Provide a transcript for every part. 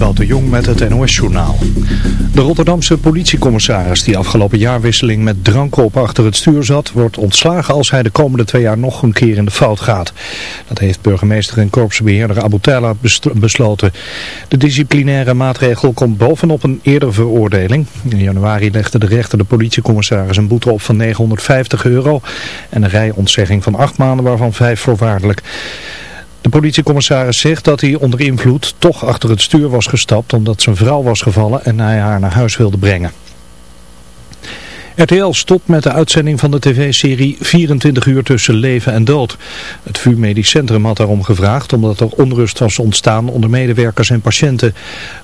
De Jong met het NOS-journaal. De Rotterdamse politiecommissaris die afgelopen jaarwisseling met drankkop achter het stuur zat, wordt ontslagen als hij de komende twee jaar nog een keer in de fout gaat. Dat heeft burgemeester en korpsbeheerder Abu Tala besloten. De disciplinaire maatregel komt bovenop een eerdere veroordeling. In januari legde de rechter de politiecommissaris een boete op van 950 euro en een rijontzegging van acht maanden waarvan vijf voorwaardelijk. De politiecommissaris zegt dat hij onder invloed toch achter het stuur was gestapt omdat zijn vrouw was gevallen en hij haar naar huis wilde brengen. RTL stopt met de uitzending van de tv-serie 24 uur tussen leven en dood. Het VU Medisch Centrum had daarom gevraagd omdat er onrust was ontstaan onder medewerkers en patiënten.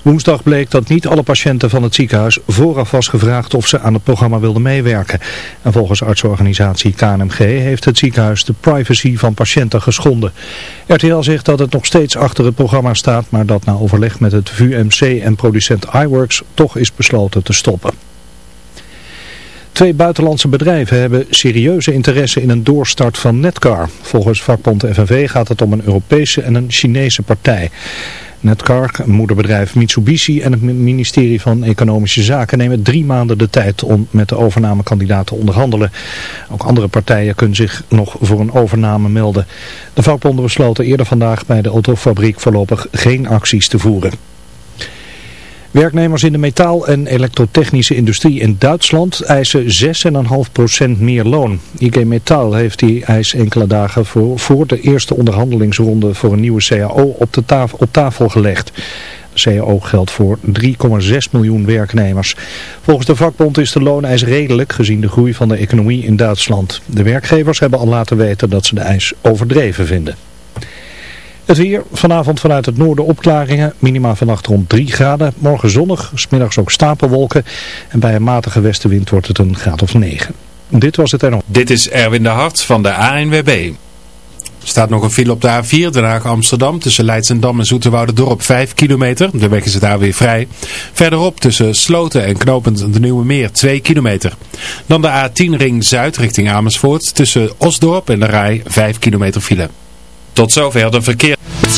Woensdag bleek dat niet alle patiënten van het ziekenhuis vooraf was gevraagd of ze aan het programma wilden meewerken. En volgens artsorganisatie KNMG heeft het ziekenhuis de privacy van patiënten geschonden. RTL zegt dat het nog steeds achter het programma staat, maar dat na overleg met het VUMC en producent iWorks toch is besloten te stoppen. Twee buitenlandse bedrijven hebben serieuze interesse in een doorstart van Netcar. Volgens vakbond FNV gaat het om een Europese en een Chinese partij. Netcar, moederbedrijf Mitsubishi en het ministerie van Economische Zaken nemen drie maanden de tijd om met de overnamekandidaat te onderhandelen. Ook andere partijen kunnen zich nog voor een overname melden. De vakbonden besloten eerder vandaag bij de autofabriek voorlopig geen acties te voeren. Werknemers in de metaal- en elektrotechnische industrie in Duitsland eisen 6,5% meer loon. IG Metall heeft die eis enkele dagen voor, de eerste onderhandelingsronde voor een nieuwe CAO op, tafel, gelegd. CAO geldt voor 3,6 miljoen werknemers. Volgens de vakbond is de looneis redelijk gezien de groei van de economie in Duitsland. De werkgevers hebben al laten weten dat ze de eis overdreven vinden. Het weer, vanavond vanuit het noorden opklaringen, minima vannacht rond 3 graden. Morgen zonnig, smiddags ook stapelwolken. En bij een matige westenwind wordt het een graad of 9. Dit was het en Dit is Erwin de Hart van de ANWB. Er staat nog een file op de A4, Den Haag-Amsterdam, tussen Leidsendam en Dorp 5 kilometer. De weg is daar weer vrij. Verderop tussen Sloten en Knopend de Nieuwe Meer 2 kilometer. Dan de A10 ring Zuid richting Amersfoort, tussen Osdorp en de Rij 5 kilometer file. Tot zover de verkeer.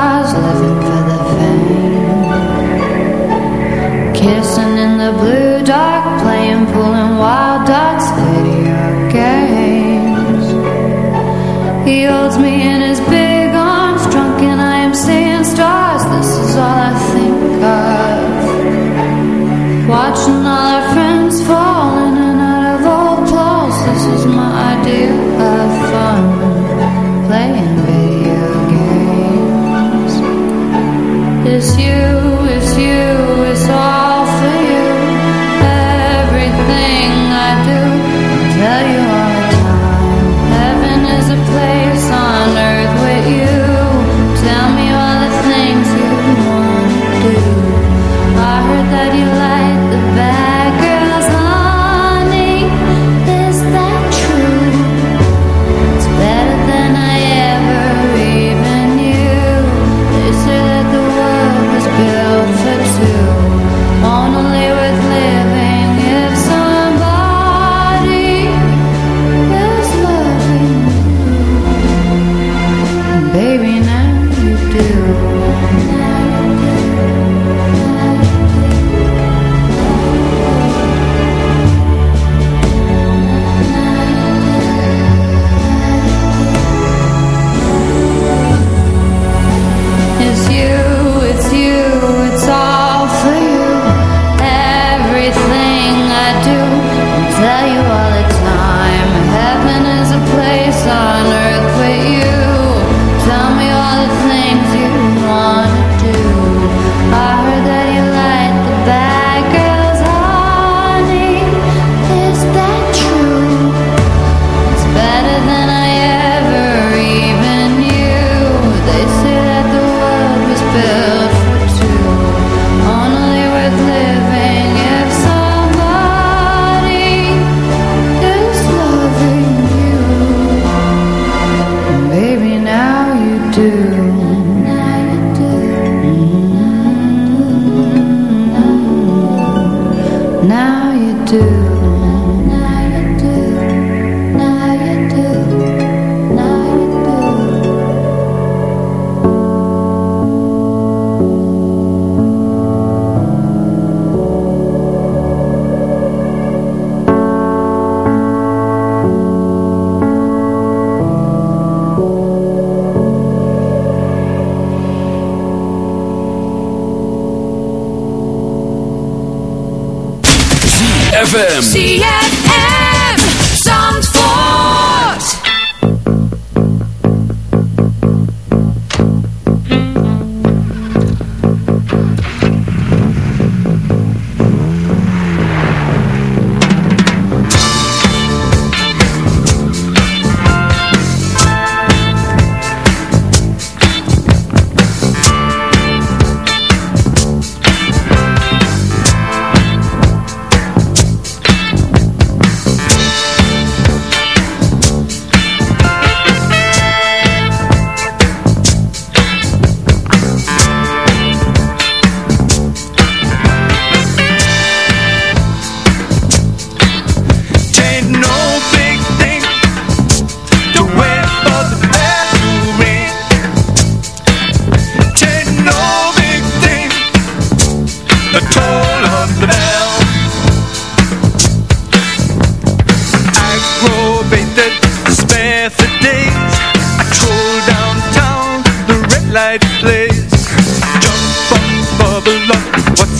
Stars, living for the fame. Kissing in the blue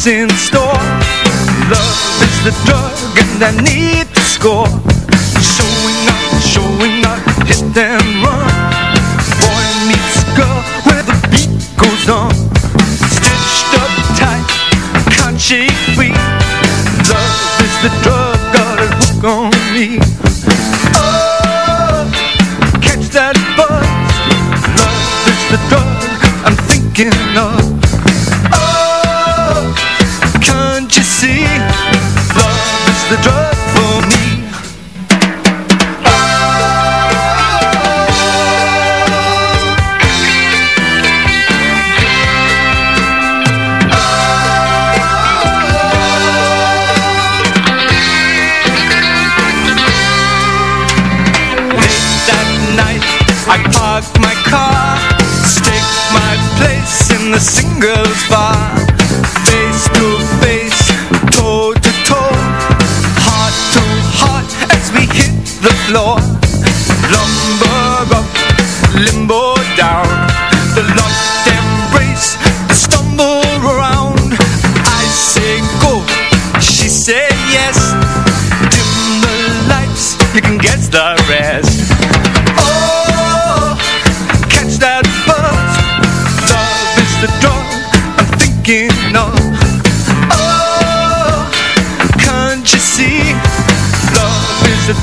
what's in store. Love is the drug and I need to score. Showing up, showing up, hit them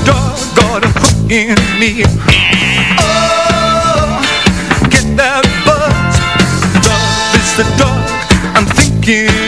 dog got a hook in me. Oh, get that buzz. Love is the dog I'm thinking.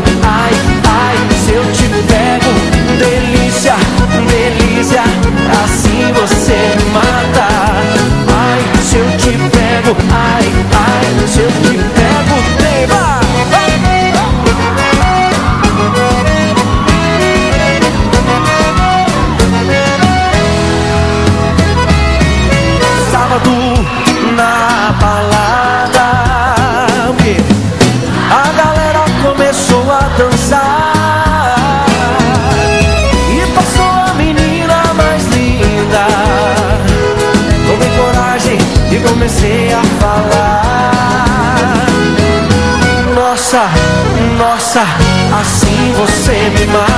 I my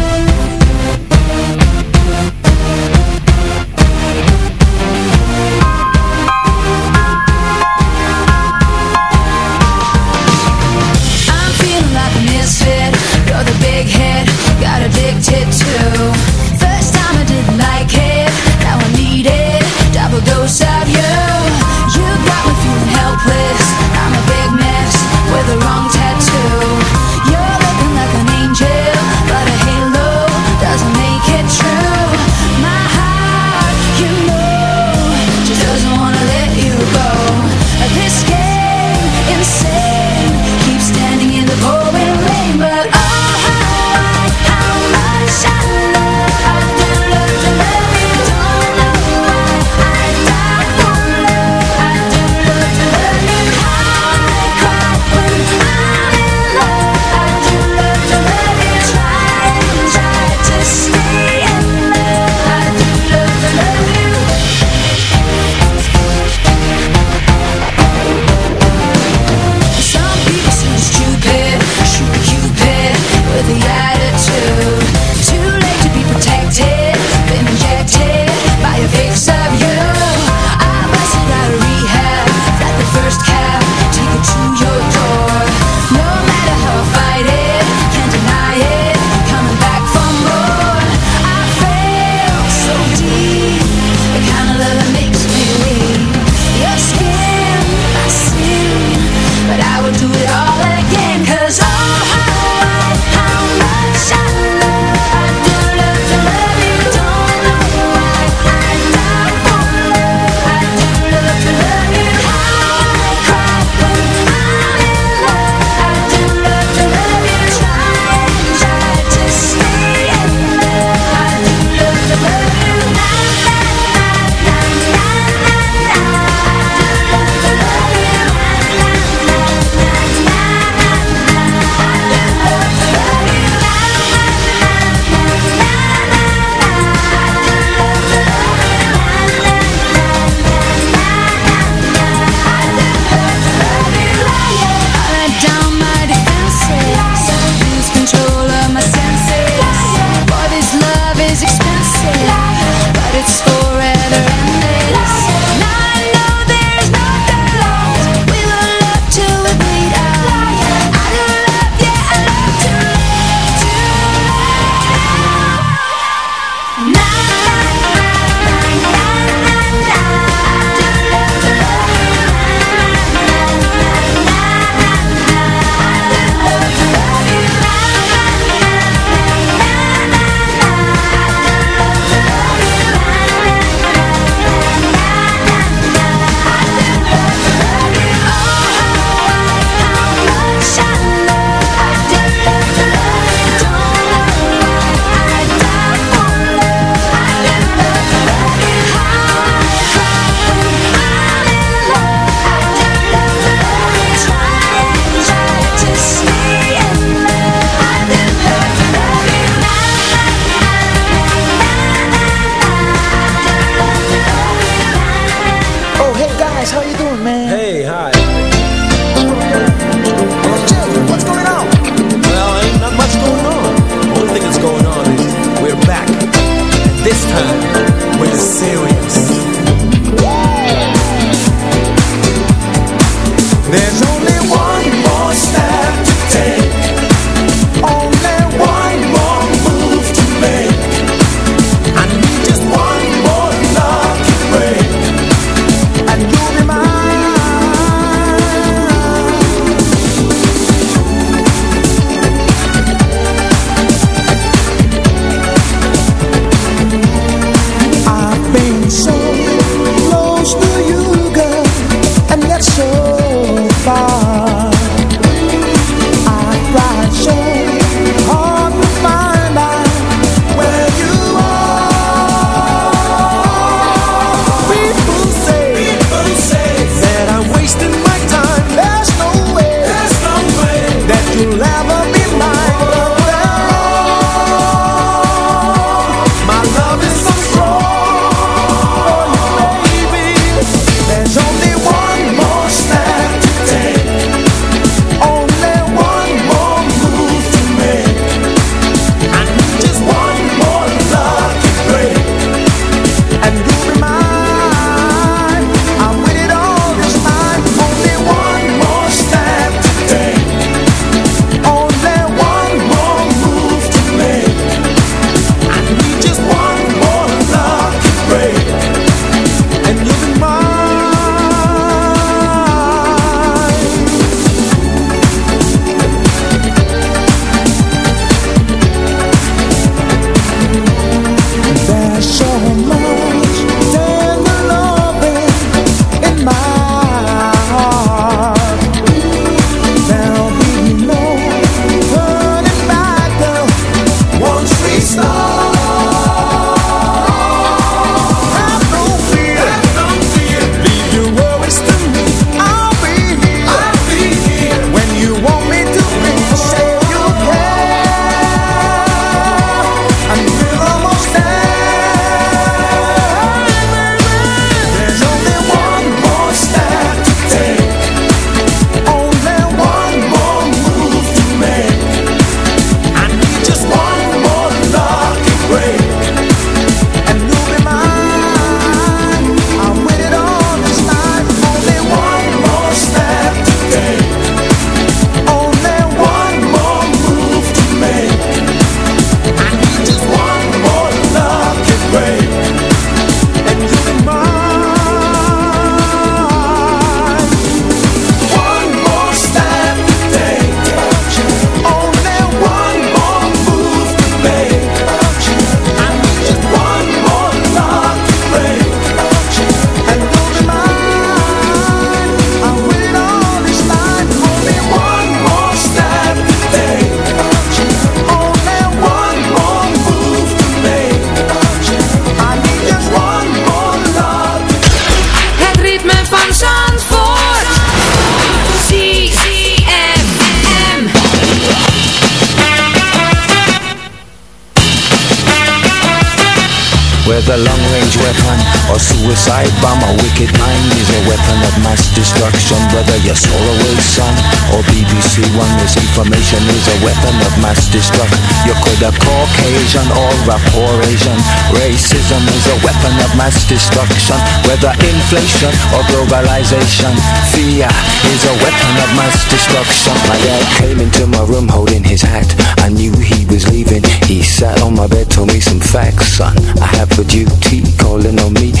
Whether long-range weapon or suicide bomb, a wicked mind is a weapon of mass destruction. Whether you're Solarway Sun or BBC One, misinformation is a weapon of mass destruction. You could have Caucasian or rapport Asian. Racism is a weapon of mass destruction. Whether inflation or globalization, fear is a weapon of mass destruction. My dad came into my room holding his hat. I knew he was leaving. He sat on my bed, told me some facts, son. I have a duty calling on me.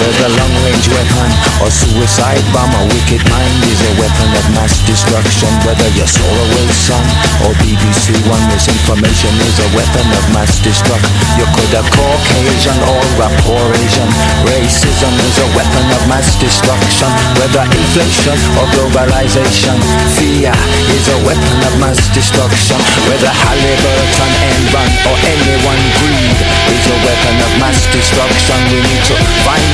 Whether long-range weapon or suicide bomb, a wicked mind is a weapon of mass destruction. Whether you're Solarway Sun or BBC One, misinformation is a weapon of mass destruction. You could have Caucasian or rapport Asian. Racism is a weapon of mass destruction. Whether inflation or globalization, fear is a weapon of mass destruction. Whether Halliburton, Enron or anyone greed is a weapon of mass destruction. We need to find